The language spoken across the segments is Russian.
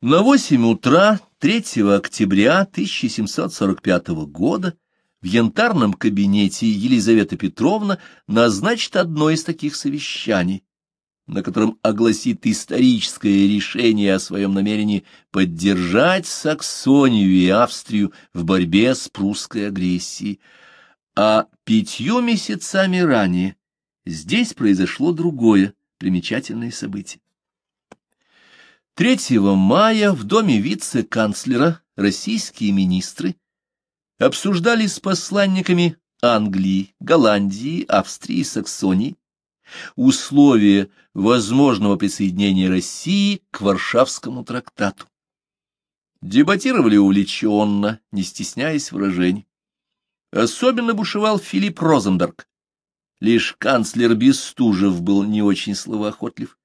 На восемь утра 3 октября 1745 года в янтарном кабинете Елизавета Петровна назначит одно из таких совещаний, на котором огласит историческое решение о своем намерении поддержать Саксонию и Австрию в борьбе с прусской агрессией. А пятью месяцами ранее здесь произошло другое примечательное событие. 3 мая в доме вице-канцлера российские министры обсуждали с посланниками Англии, Голландии, Австрии Саксонии условия возможного присоединения России к Варшавскому трактату. Дебатировали увлеченно, не стесняясь выражений. Особенно бушевал Филипп Розенберг. Лишь канцлер Бестужев был не очень словоохотлив.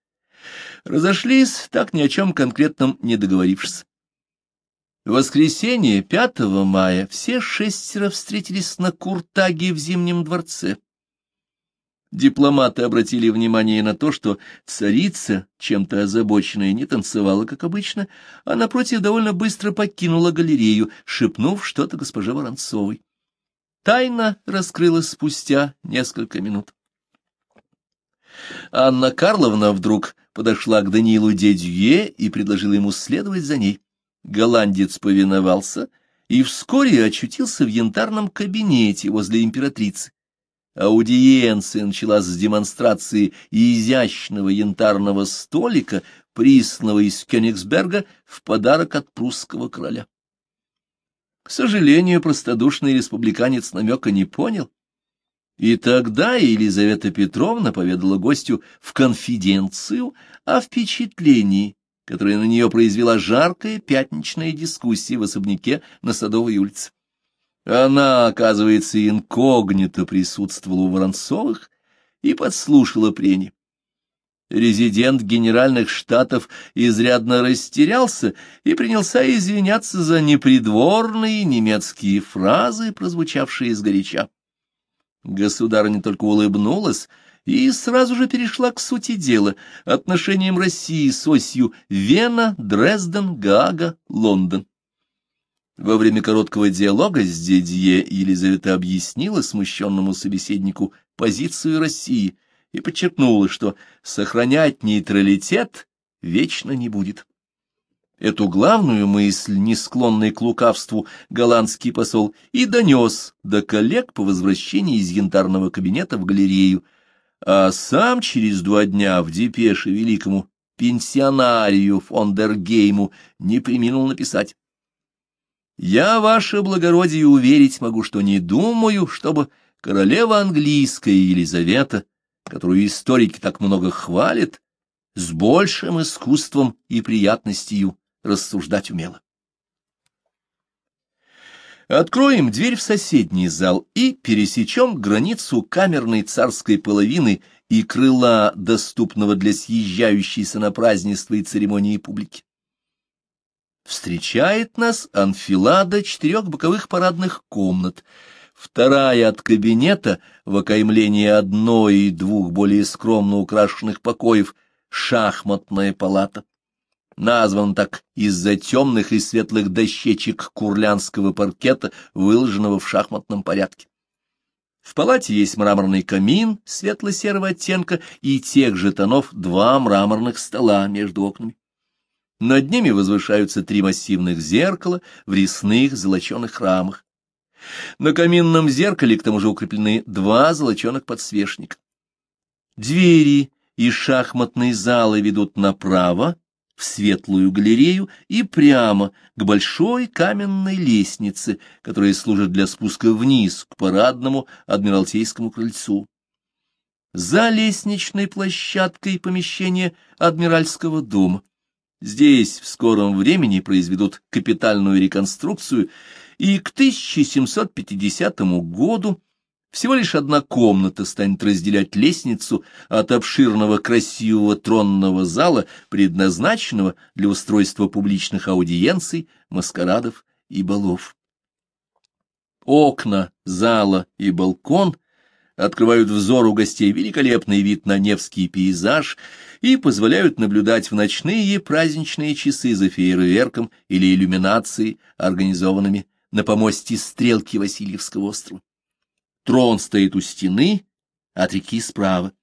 Разошлись, так ни о чем конкретном не договорившись. В воскресенье 5 мая все шестеро встретились на Куртаге в Зимнем дворце. Дипломаты обратили внимание на то, что царица, чем-то озабоченная, не танцевала, как обычно, а, напротив, довольно быстро покинула галерею, шепнув что-то госпоже Воронцовой. Тайна раскрылась спустя несколько минут. Анна Карловна вдруг подошла к Даниилу Дедюе и предложила ему следовать за ней. Голландец повиновался и вскоре очутился в янтарном кабинете возле императрицы. Аудиенция началась с демонстрации изящного янтарного столика, присланного из Кёнигсберга в подарок от прусского короля. К сожалению, простодушный республиканец намека не понял и тогда Елизавета Петровна поведала гостю в конфиденцию о впечатлении, которое на нее произвела жаркая пятничная дискуссия в особняке на Садовой улице. Она, оказывается, инкогнито присутствовала у Воронцовых и подслушала прения. Резидент Генеральных Штатов изрядно растерялся и принялся извиняться за непридворные немецкие фразы, прозвучавшие сгоряча. Государыня только улыбнулась и сразу же перешла к сути дела, отношениям России с осью Вена, Дрезден, Гаага, Лондон. Во время короткого диалога с Дидье Елизавета объяснила смущенному собеседнику позицию России и подчеркнула, что сохранять нейтралитет вечно не будет. Эту главную мысль, не склонный к лукавству, голландский посол и донес до коллег по возвращении из янтарного кабинета в галерею, а сам через два дня в депеше великому пенсионарию Фондергейму не приминул написать. «Я, ваше благородие, уверить могу, что не думаю, чтобы королева английская Елизавета, которую историки так много хвалят, с большим искусством и приятностью рассуждать умела. Откроем дверь в соседний зал и пересечем границу камерной царской половины и крыла, доступного для съезжающейся на празднества и церемонии публики. Встречает нас анфилада четырех боковых парадных комнат, вторая от кабинета в окаймлении одной и двух более скромно украшенных покоев шахматная палата назван так из-за темных и светлых дощечек курлянского паркета, выложенного в шахматном порядке. В палате есть мраморный камин светло-серого оттенка и тех же тонов два мраморных стола между окнами. Над ними возвышаются три массивных зеркала в резных золоченых рамах. На каминном зеркале к тому же укреплены два золоченых подсвечника. Двери из шахматной залы ведут направо, в светлую галерею и прямо к большой каменной лестнице, которая служит для спуска вниз к парадному Адмиралтейскому крыльцу. За лестничной площадкой помещение Адмиральского дома. Здесь в скором времени произведут капитальную реконструкцию, и к 1750 году всего лишь одна комната станет разделять лестницу от обширного красивого тронного зала, предназначенного для устройства публичных аудиенций, маскарадов и балов. Окна, зала и балкон открывают взору гостей великолепный вид на Невский пейзаж и позволяют наблюдать в ночные праздничные часы за фейерверком или иллюминацией, организованными на помосте стрелки Васильевского острова. Трон стоит у стены, от реки справа.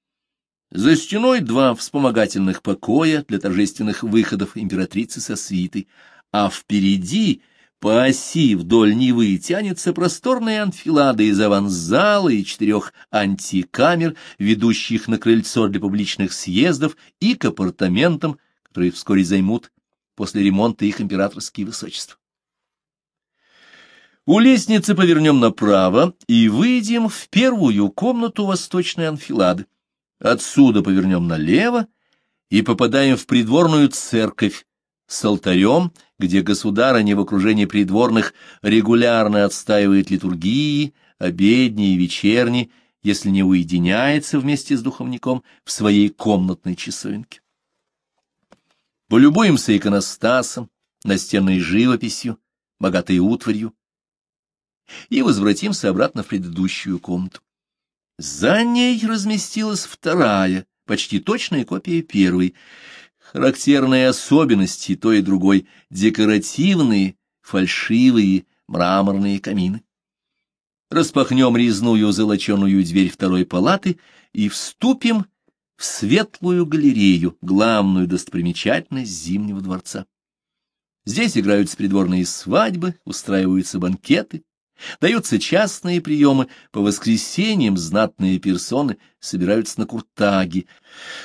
За стеной два вспомогательных покоя для торжественных выходов императрицы со свитой, а впереди — по оси вдоль Невы тянется просторная анфилада из аванзала и четырех антикамер, ведущих на крыльцо для публичных съездов и к апартаментам, которые вскоре займут после ремонта их императорские высочества. У лестницы повернем направо и выйдем в первую комнату восточной анфилады. Отсюда повернем налево и попадаем в придворную церковь, с алтарем, где государыня в окружении придворных регулярно отстаивает литургии, обедни и вечерни, если не уединяется вместе с духовником в своей комнатной часовенке. Полюбуемся иконостасом, настенной живописью, богатой утварью, и возвратимся обратно в предыдущую комнату. За ней разместилась вторая, почти точная копия первой, Характерные особенности той и другой — декоративные, фальшивые, мраморные камины. Распахнем резную золоченую дверь второй палаты и вступим в светлую галерею, главную достопримечательность Зимнего дворца. Здесь играются придворные свадьбы, устраиваются банкеты, Даются частные приемы, по воскресеньям знатные персоны собираются на Куртаге.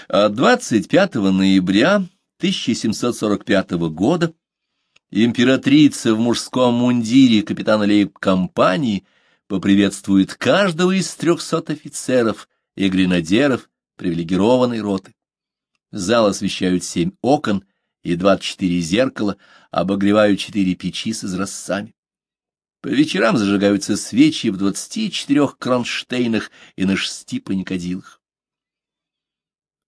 А 25 ноября 1745 года императрица в мужском мундире капитана лейб-компании поприветствует каждого из трехсот офицеров и гренадеров привилегированной роты. Зал освещают семь окон и двадцать четыре зеркала, обогревают четыре печи с изразцами. По вечерам зажигаются свечи в двадцати четырех кронштейнах и на шести паникадилах.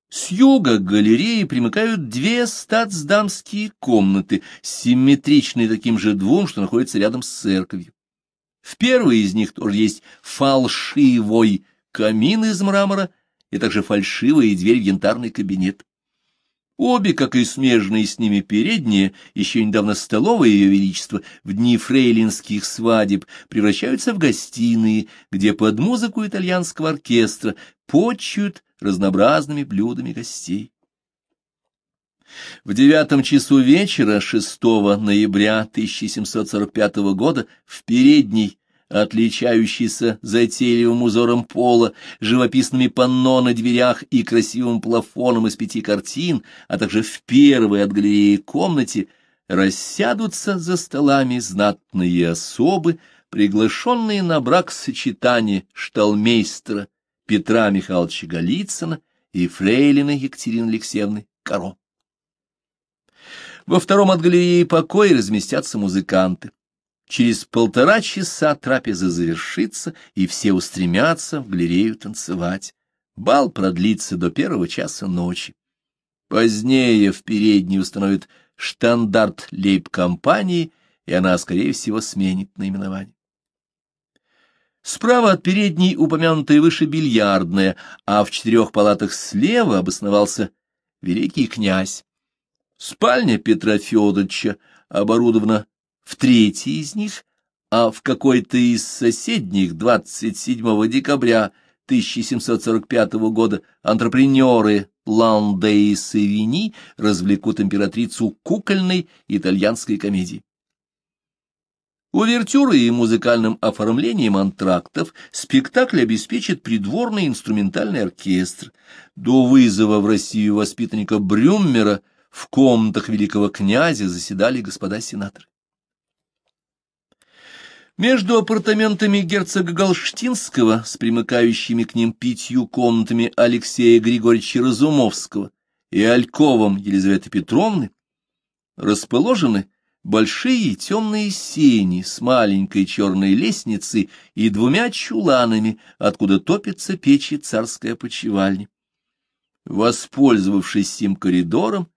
С юга к галерее примыкают две статсдамские комнаты, симметричные таким же двум, что находятся рядом с церковью. В первой из них тоже есть фальшивой камин из мрамора и также фальшивая дверь в янтарный кабинет. Обе, как и смежные с ними передние, еще недавно столовые ее величества, в дни фрейлинских свадеб превращаются в гостиные, где под музыку итальянского оркестра почуют разнообразными блюдами гостей. В девятом часу вечера 6 ноября 1745 года в передней отличающийся затейливым узором пола, живописными панно на дверях и красивым плафоном из пяти картин, а также в первой от галереи комнате, рассядутся за столами знатные особы, приглашенные на брак сочетание шталмейстера Петра Михайловича Голицына и фрейлины Екатерины Алексеевны Каро. Во втором от галереи покоя разместятся музыканты. Через полтора часа трапеза завершится, и все устремятся в галерею танцевать. Бал продлится до первого часа ночи. Позднее в передней установят штандарт лейб-компании, и она, скорее всего, сменит наименование. Справа от передней упомянутая выше бильярдная, а в четырех палатах слева обосновался великий князь. Спальня Петра Федоровича оборудована в третьей из них, а в какой-то из соседних 27 декабря 1745 года антрепренеры Ланде и Савини развлекут императрицу кукольной итальянской комедии. Увертюрой и музыкальным оформлением антрактов спектакль обеспечит придворный инструментальный оркестр. До вызова в Россию воспитанника Брюммера в комнатах великого князя заседали господа сенаторы. Между апартаментами герцога Галштинского с примыкающими к ним пятью комнатами Алексея Григорьевича Разумовского и Альковом Елизаветы Петровны расположены большие темные сени с маленькой черной лестницей и двумя чуланами, откуда топится печи царская почевальня. Воспользовавшись сим коридором,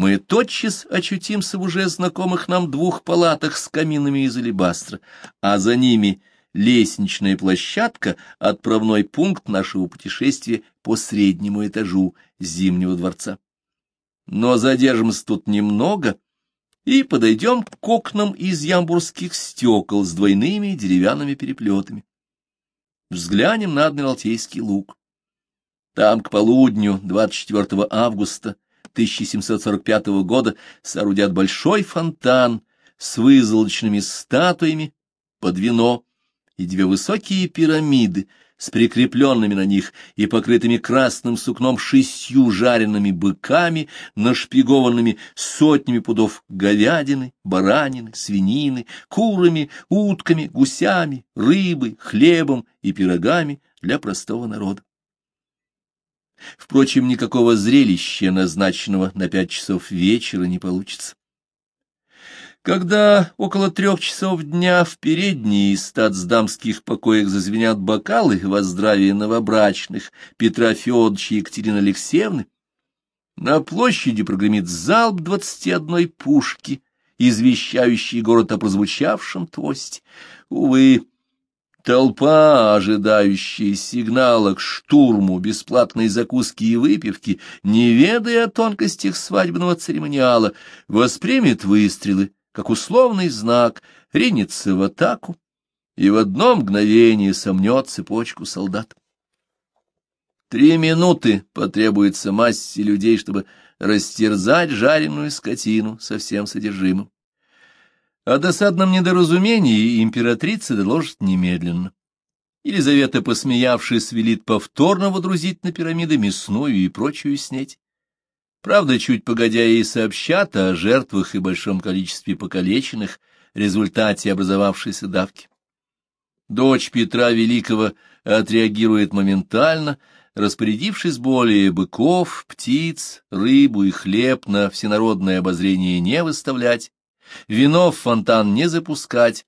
мы тотчас очутимся в уже знакомых нам двух палатах с каминами из алебастра, а за ними лестничная площадка — отправной пункт нашего путешествия по среднему этажу Зимнего дворца. Но задержимся тут немного и подойдем к окнам из ямбурских стекол с двойными деревянными переплетами. Взглянем на Адмиралтейский луг. Там к полудню 24 августа 1745 года соорудят большой фонтан с вызолочными статуями под вино и две высокие пирамиды с прикрепленными на них и покрытыми красным сукном шестью жареными быками, нашпигованными сотнями пудов говядины, баранины, свинины, курами, утками, гусями, рыбой, хлебом и пирогами для простого народа. Впрочем, никакого зрелища, назначенного на пять часов вечера, не получится. Когда около трех часов дня в передней из статсдамских покоях зазвенят бокалы во здравие новобрачных Петра Федоровича и Екатерины Алексеевны, на площади прогремит залп двадцати одной пушки, извещающий город о прозвучавшем тосте. Увы, толпа, ожидающая сигнала к штурму бесплатной закуски и выпивки, не ведая о тонкостях свадебного церемониала, воспримет выстрелы, как условный знак, ринется в атаку и в одно мгновение сомнет цепочку солдат. Три минуты потребуется массе людей, чтобы растерзать жареную скотину со всем содержимым. О досадном недоразумении императрица доложит немедленно. Елизавета, посмеявшись, велит повторно водрузить на пирамиды мясную и прочую снеть. Правда, чуть погодя ей сообщат о жертвах и большом количестве покалеченных в результате образовавшейся давки. Дочь Петра Великого отреагирует моментально, распорядившись более быков, птиц, рыбу и хлеб на всенародное обозрение не выставлять, вино в фонтан не запускать,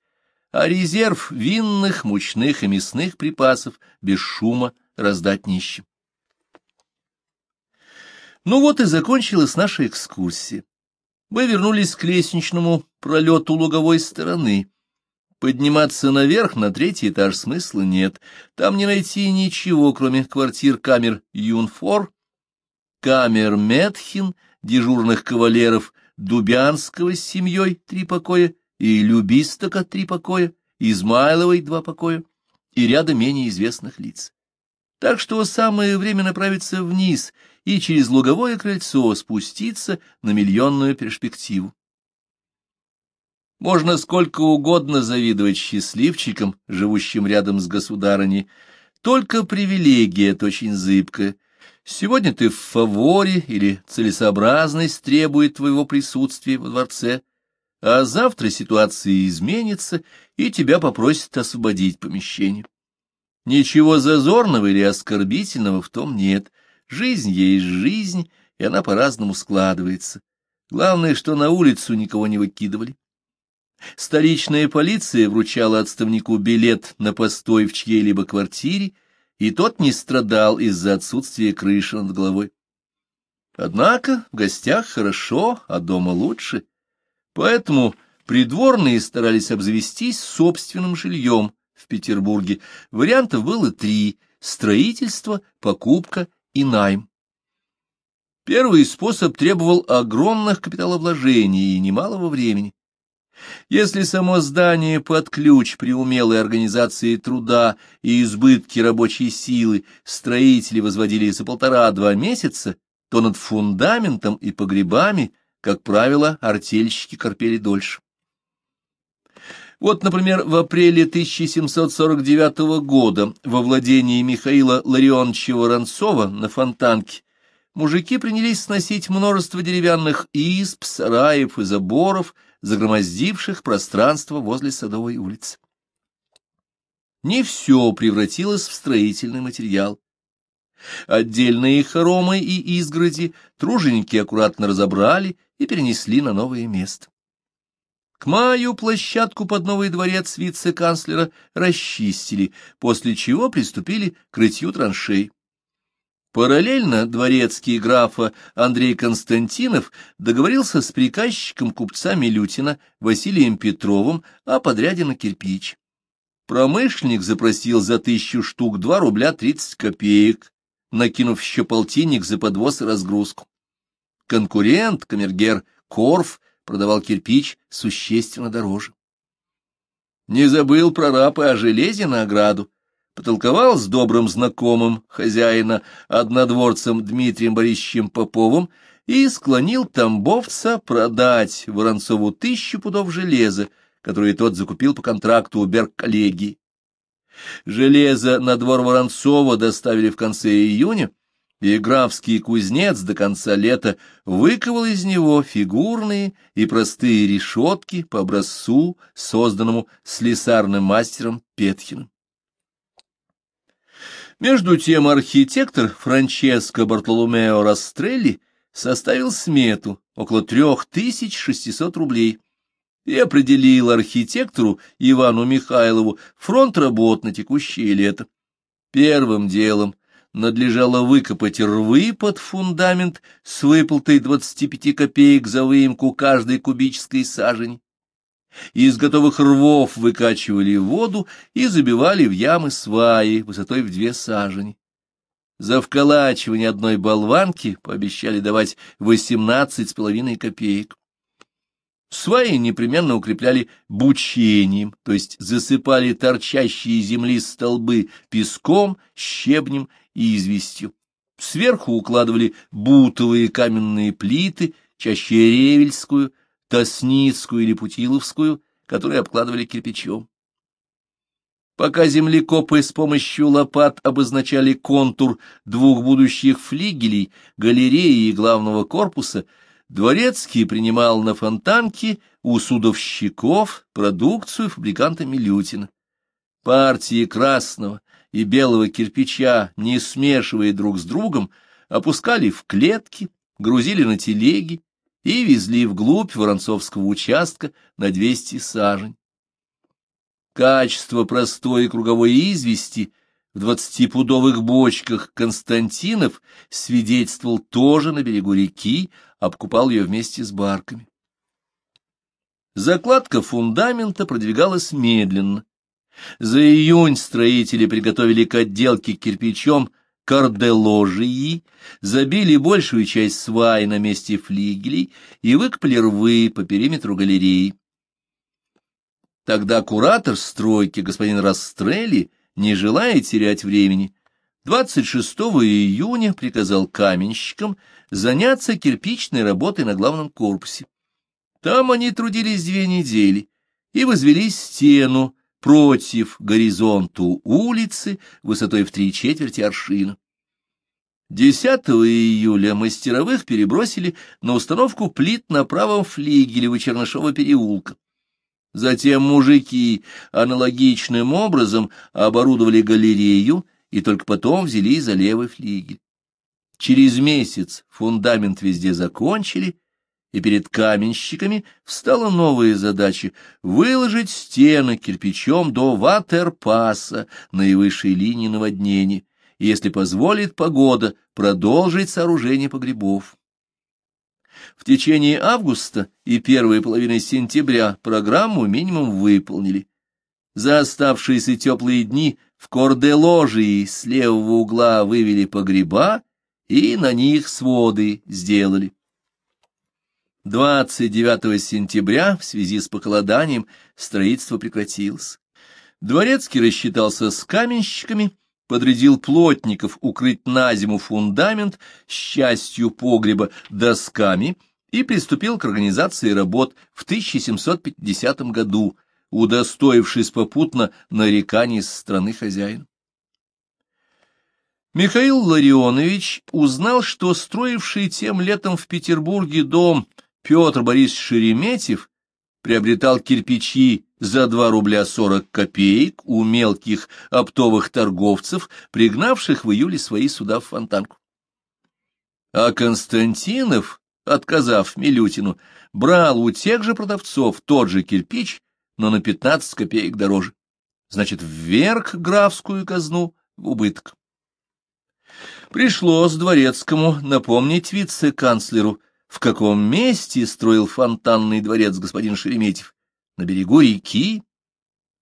а резерв винных, мучных и мясных припасов без шума раздать нищим. Ну вот и закончилась наша экскурсия. Мы вернулись к лестничному пролету луговой стороны. Подниматься наверх на третий этаж смысла нет. Там не найти ничего, кроме квартир камер Юнфор, камер Метхин, дежурных кавалеров Дубянского с семьей три покоя и Любистока три покоя, Измайловой два покоя и ряда менее известных лиц. Так что самое время направиться вниз — и через луговое крыльцо спуститься на миллионную перспективу. Можно сколько угодно завидовать счастливчикам, живущим рядом с государыней, только привилегия это очень зыбкая. Сегодня ты в фаворе или целесообразность требует твоего присутствия во дворце, а завтра ситуация изменится, и тебя попросят освободить помещение. Ничего зазорного или оскорбительного в том нет — Жизнь есть жизнь, и она по-разному складывается. Главное, что на улицу никого не выкидывали. Столичная полиция вручала отставнику билет на постой в чьей-либо квартире, и тот не страдал из-за отсутствия крыши над головой. Однако в гостях хорошо, а дома лучше, поэтому придворные старались обзавестись собственным жильем в Петербурге. Вариантов было три — строительство, покупка и найм. Первый способ требовал огромных капиталовложений и немалого времени. Если само здание под ключ при умелой организации труда и избытке рабочей силы строители возводили за полтора-два месяца, то над фундаментом и погребами, как правило, артельщики корпели дольше. Вот, например, в апреле 1749 года во владении Михаила Ларионовича Воронцова на Фонтанке мужики принялись сносить множество деревянных изб, сараев и заборов, загромоздивших пространство возле Садовой улицы. Не все превратилось в строительный материал. Отдельные хоромы и изгороди труженики аккуратно разобрали и перенесли на новое место. К маю площадку под новый дворец вице-канцлера расчистили, после чего приступили к рытью траншей. Параллельно дворецкий графа Андрей Константинов договорился с приказчиком купца Милютина Василием Петровым о подряде на кирпич. Промышленник запросил за тысячу штук два рубля тридцать копеек, накинув еще полтинник за подвоз и разгрузку. Конкурент, камергер Корф, продавал кирпич существенно дороже. Не забыл про раб и о железе на ограду, потолковал с добрым знакомым хозяина, однодворцем Дмитрием Борисовичем Поповым, и склонил тамбовца продать Воронцову тысячу пудов железа, которые тот закупил по контракту у Берг-коллегии. Железо на двор Воронцова доставили в конце июня, и графский кузнец до конца лета выковал из него фигурные и простые решетки по образцу, созданному слесарным мастером Петхиным. Между тем архитектор Франческо Бартоломео Растрелли составил смету около трех тысяч шестисот рублей и определил архитектору Ивану Михайлову фронт работ на текущее лето. Первым делом надлежало выкопать рвы под фундамент с выплатой 25 копеек за выемку каждой кубической Из готовых рвов выкачивали воду и забивали в ямы сваи высотой в две сажени. За вколачивание одной болванки пообещали давать восемнадцать с половиной копеек. Сваи непременно укрепляли бучением, то есть засыпали торчащие земли столбы песком, щебнем и известью. Сверху укладывали бутовые каменные плиты, чаще ревельскую, тосницкую или путиловскую, которые обкладывали кирпичом. Пока землекопы с помощью лопат обозначали контур двух будущих флигелей, галереи и главного корпуса, Дворецкий принимал на фонтанке у судовщиков продукцию фабриканта Милютина. Партии красного и белого кирпича, не смешивая друг с другом, опускали в клетки, грузили на телеги и везли вглубь Воронцовского участка на 200 сажень. Качество простой круговой извести в двадцатипудовых бочках Константинов свидетельствовал тоже на берегу реки, обкупал ее вместе с барками. Закладка фундамента продвигалась медленно. За июнь строители приготовили к отделке кирпичом карделожии, забили большую часть свай на месте флигелей и выкопали рвы по периметру галереи. Тогда куратор стройки, господин Растрелли, не желая терять времени, 26 июня приказал каменщикам заняться кирпичной работой на главном корпусе. Там они трудились две недели и возвели стену против горизонту улицы высотой в три четверти аршина. 10 июля мастеровых перебросили на установку плит на правом флигеле у Чернышова переулка. Затем мужики аналогичным образом оборудовали галерею и только потом взяли за левый флигель. Через месяц фундамент везде закончили, и перед каменщиками встала новая задача — выложить стены кирпичом до ватерпаса, наивысшей линии наводнения, и, если позволит погода, продолжить сооружение погребов. В течение августа и первой половины сентября программу минимум выполнили. За оставшиеся теплые дни в корделожии с левого угла вывели погреба и на них своды сделали. 29 сентября в связи с похолоданием строительство прекратилось. Дворецкий рассчитался с каменщиками, подрядил плотников укрыть на зиму фундамент с частью погреба досками и приступил к организации работ в 1750 году, удостоившись попутно нареканий со стороны хозяина. Михаил Ларионович узнал, что строивший тем летом в Петербурге дом Петр Борисович Шереметьев приобретал кирпичи за 2 рубля 40 копеек у мелких оптовых торговцев, пригнавших в июле свои суда в Фонтанку. А Константинов, отказав Милютину, брал у тех же продавцов тот же кирпич, но на 15 копеек дороже. Значит, вверх графскую казну в убыток. Пришлось Дворецкому напомнить вице-канцлеру, в каком месте строил фонтанный дворец господин Шереметьев, на берегу реки,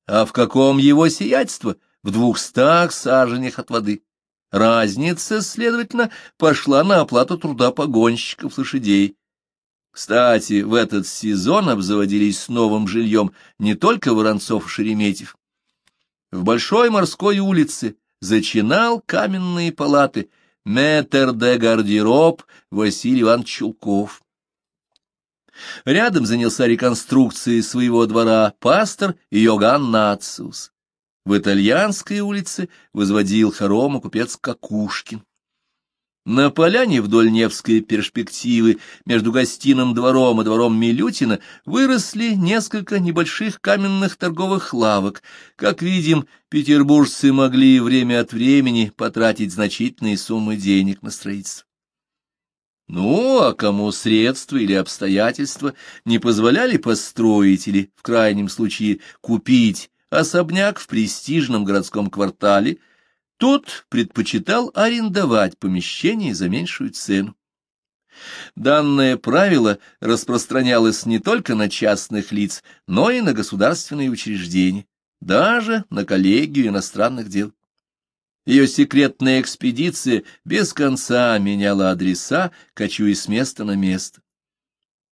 а в каком его сиятельство? В двухстах саженях от воды. Разница, следовательно, пошла на оплату труда погонщиков лошадей. Кстати, в этот сезон обзаводились новым жильем не только Воронцов и Шереметьев. В Большой морской улице зачинал каменные палаты метр де гардероб Василий Иванович Чулков. Рядом занялся реконструкцией своего двора пастор Йоган Нациус. В итальянской улице возводил хоромы купец Какушкин. На поляне вдоль Невской перспективы между гостиным двором и двором Милютина выросли несколько небольших каменных торговых лавок. Как видим, петербуржцы могли время от времени потратить значительные суммы денег на строительство. Ну, а кому средства или обстоятельства не позволяли построить или, в крайнем случае, купить особняк в престижном городском квартале – тот предпочитал арендовать помещение за меньшую цену. Данное правило распространялось не только на частных лиц, но и на государственные учреждения, даже на коллегию иностранных дел. Ее секретная экспедиция без конца меняла адреса, кочуя с места на место.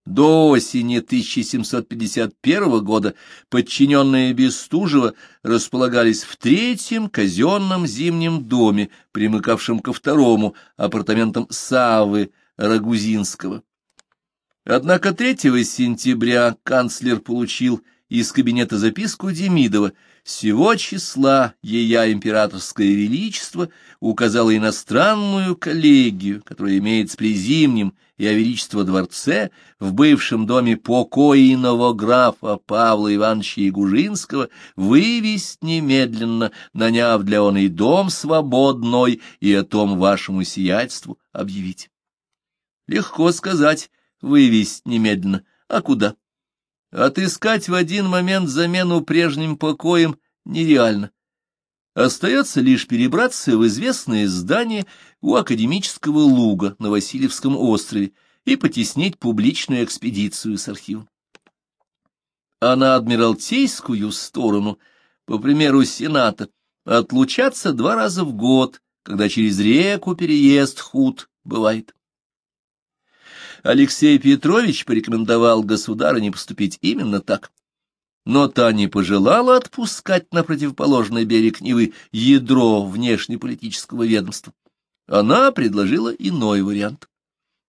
До осени 1751 года подчиненные Бестужева располагались в третьем казенном зимнем доме, примыкавшем ко второму, апартаментам Савы Рагузинского. Однако 3 сентября канцлер получил из кабинета записку Демидова — Сего числа ея императорское величество указало иностранную коллегию, которая имеется при Зимнем и о величество дворце в бывшем доме покойного графа Павла Ивановича Ягужинского вывесть немедленно, наняв для он и дом свободной, и о том вашему сиятельству объявить. Легко сказать, вывесть немедленно, а куда? Отыскать в один момент замену прежним покоям нереально. Остается лишь перебраться в известное здание у академического луга на Васильевском острове и потеснить публичную экспедицию с архивом. А на Адмиралтейскую сторону, по примеру Сената, отлучаться два раза в год, когда через реку переезд худ бывает. Алексей Петрович порекомендовал государыне поступить именно так. Но та не пожелала отпускать на противоположный берег Невы ядро внешнеполитического ведомства. Она предложила иной вариант.